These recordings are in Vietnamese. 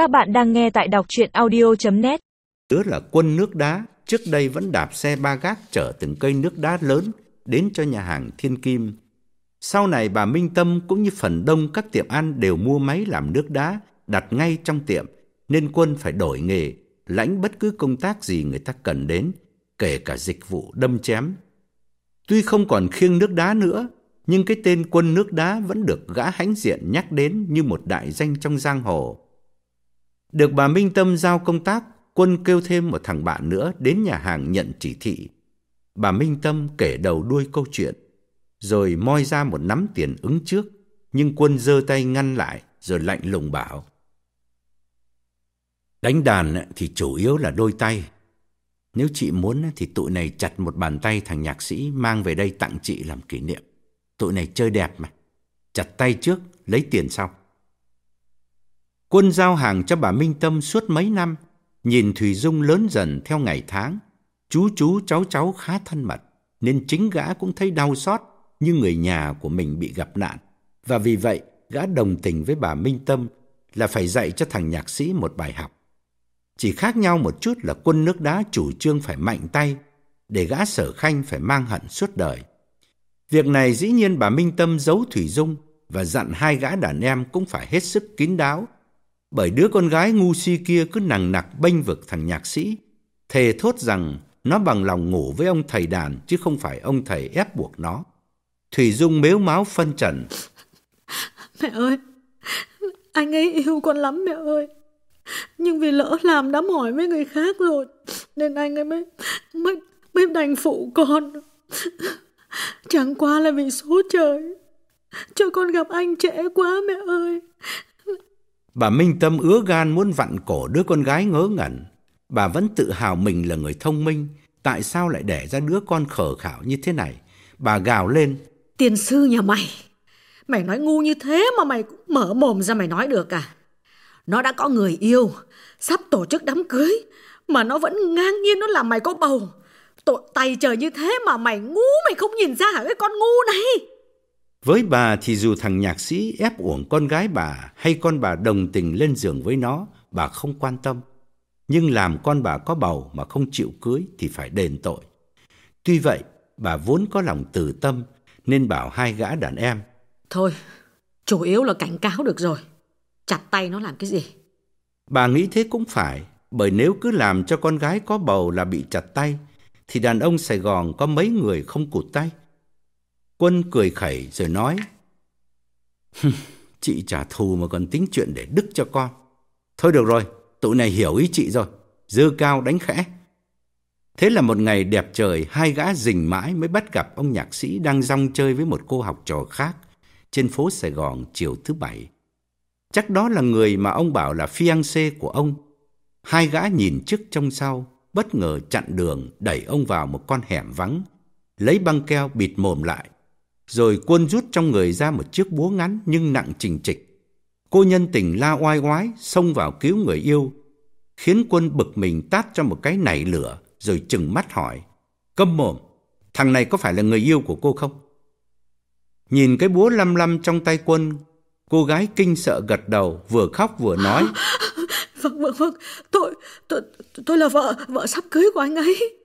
Các bạn đang nghe tại đọc chuyện audio.net Đứa là quân nước đá, trước đây vẫn đạp xe ba gác chở từng cây nước đá lớn đến cho nhà hàng Thiên Kim. Sau này bà Minh Tâm cũng như phần đông các tiệm ăn đều mua máy làm nước đá đặt ngay trong tiệm, nên quân phải đổi nghề, lãnh bất cứ công tác gì người ta cần đến, kể cả dịch vụ đâm chém. Tuy không còn khiêng nước đá nữa, nhưng cái tên quân nước đá vẫn được gã hãnh diện nhắc đến như một đại danh trong giang hồ. Được bà Minh Tâm giao công tác, quân kêu thêm một thằng bạn nữa đến nhà hàng nhận chỉ thị. Bà Minh Tâm kể đầu đuôi câu chuyện, rồi moi ra một nắm tiền ứng trước, nhưng quân giơ tay ngăn lại, rồi lạnh lùng bảo. Đánh đàn thì chủ yếu là đôi tay. Nếu chị muốn thì tụi này chặt một bàn tay thằng nhạc sĩ mang về đây tặng chị làm kỷ niệm. Tụi này chơi đẹp mà. Chặt tay trước, lấy tiền sau. Quân giao hàng cho bà Minh Tâm suốt mấy năm, nhìn Thùy Dung lớn dần theo ngày tháng. Chú chú cháu cháu khá thân mật, nên chính gã cũng thấy đau xót như người nhà của mình bị gặp nạn. Và vì vậy, gã đồng tình với bà Minh Tâm là phải dạy cho thằng nhạc sĩ một bài học. Chỉ khác nhau một chút là quân nước đá chủ trương phải mạnh tay, để gã sở khanh phải mang hận suốt đời. Việc này dĩ nhiên bà Minh Tâm giấu Thủy Dung và dặn hai gã đàn em cũng phải hết sức kín đáo, bởi đứa con gái ngu si kia cứ nằng nặc bênh vực thằng nhạc sĩ, thề thốt rằng nó bằng lòng ngủ với ông thầy đàn chứ không phải ông thầy ép buộc nó. Thủy Dung mếu máu phân trần. Mẹ ơi, anh ấy yêu con lắm mẹ ơi. Nhưng vì lỡ làm đã mỏi với người khác rồi, nên anh ấy mới mới mới đành phụ con. Chẳng qua là vì số trời. Cho con gặp anh trễ quá mẹ ơi. Bà Minh Tâm ứa gan muốn vặn cổ đứa con gái ngớ ngẩn. Bà vẫn tự hào mình là người thông minh. Tại sao lại đẻ ra đứa con khờ khảo như thế này? Bà gào lên. Tiền sư nhà mày. Mày nói ngu như thế mà mày cũng mở mồm ra mày nói được à? Nó đã có người yêu, sắp tổ chức đám cưới, mà nó vẫn ngang nhiên nó làm mày có bầu. Tội tay trời như thế mà mày ngu mày không nhìn ra hả cái con ngu này. Với bà thì dù thằng nhạc sĩ ép uổng con gái bà hay con bà đồng tình lên giường với nó, bà không quan tâm. Nhưng làm con bà có bầu mà không chịu cưới thì phải đền tội. Tuy vậy, bà vốn có lòng từ tâm nên bảo hai gã đàn em. Thôi, chủ yếu là cảnh cáo được rồi. Chặt tay nó làm cái gì? Bà nghĩ thế cũng phải, bởi nếu cứ làm cho con gái có bầu là bị chặt tay, thì đàn ông Sài Gòn có mấy người không cụt tay. Quân cười khẩy rồi nói, chị trả thù mà còn tính chuyện để đức cho con. Thôi được rồi, tụi này hiểu ý chị rồi, dơ cao đánh khẽ. Thế là một ngày đẹp trời, hai gã rình mãi mới bắt gặp ông nhạc sĩ đang rong chơi với một cô học trò khác trên phố Sài Gòn chiều thứ bảy. Chắc đó là người mà ông bảo là fiancé của ông. Hai gã nhìn trước trông sau, bất ngờ chặn đường đẩy ông vào một con hẻm vắng, lấy băng keo bịt mồm lại. Rồi quân rút trong người ra một chiếc búa ngắn nhưng nặng trình trịch. Cô nhân tình la oai oái xông vào cứu người yêu, khiến quân bực mình tát cho một cái nảy lửa rồi chừng mắt hỏi. Câm mồm, thằng này có phải là người yêu của cô không? Nhìn cái búa lăm lăm trong tay quân, cô gái kinh sợ gật đầu vừa khóc vừa nói. Vâng, vâng, vâng, tôi, tôi, tôi là vợ, vợ sắp cưới của anh ấy.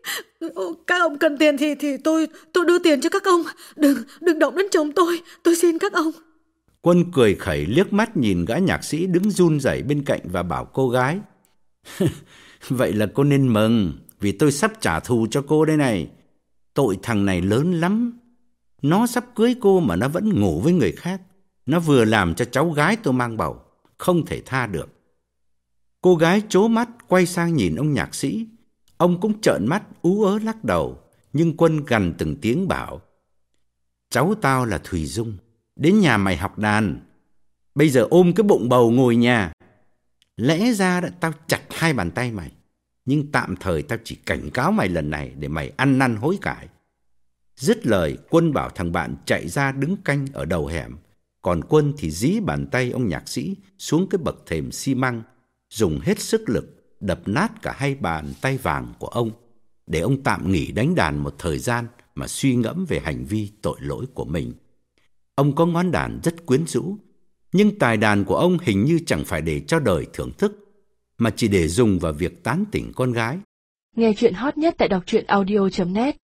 Các ông cần tiền thì thì tôi tôi đưa tiền cho các ông. Đừng, đừng động đến chồng tôi, tôi xin các ông. Quân cười khẩy liếc mắt nhìn gã nhạc sĩ đứng run rẩy bên cạnh và bảo cô gái. Vậy là cô nên mừng, vì tôi sắp trả thù cho cô đây này. Tội thằng này lớn lắm. Nó sắp cưới cô mà nó vẫn ngủ với người khác. Nó vừa làm cho cháu gái tôi mang bầu, không thể tha được. Cô gái chố mắt quay sang nhìn ông nhạc sĩ. Ông cũng trợn mắt ú ớ lắc đầu, nhưng quân gằn từng tiếng bảo. Cháu tao là Thùy Dung, đến nhà mày học đàn. Bây giờ ôm cái bụng bầu ngồi nhà. Lẽ ra đã tao chặt hai bàn tay mày, nhưng tạm thời tao chỉ cảnh cáo mày lần này để mày ăn năn hối cải. Dứt lời, quân bảo thằng bạn chạy ra đứng canh ở đầu hẻm, còn quân thì dí bàn tay ông nhạc sĩ xuống cái bậc thềm xi măng, dùng hết sức lực đập nát cả hai bàn tay vàng của ông để ông tạm nghỉ đánh đàn một thời gian mà suy ngẫm về hành vi tội lỗi của mình. Ông có ngón đàn rất quyến rũ, nhưng tài đàn của ông hình như chẳng phải để cho đời thưởng thức mà chỉ để dùng vào việc tán tỉnh con gái. Nghe chuyện hot nhất tại đọc truyện audio.net